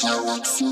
Galaxy.